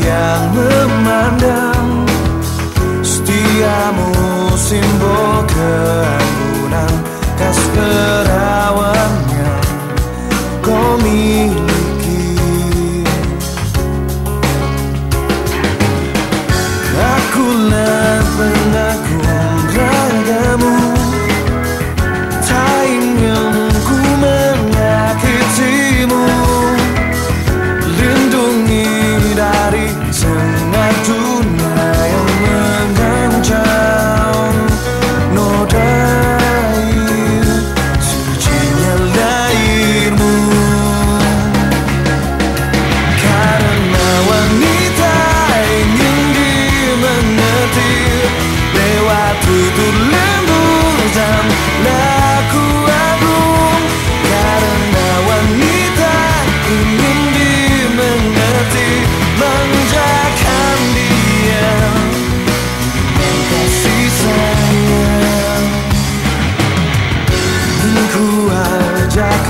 Yang memandang. Setiamu simbol keanggunan Kasih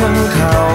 come call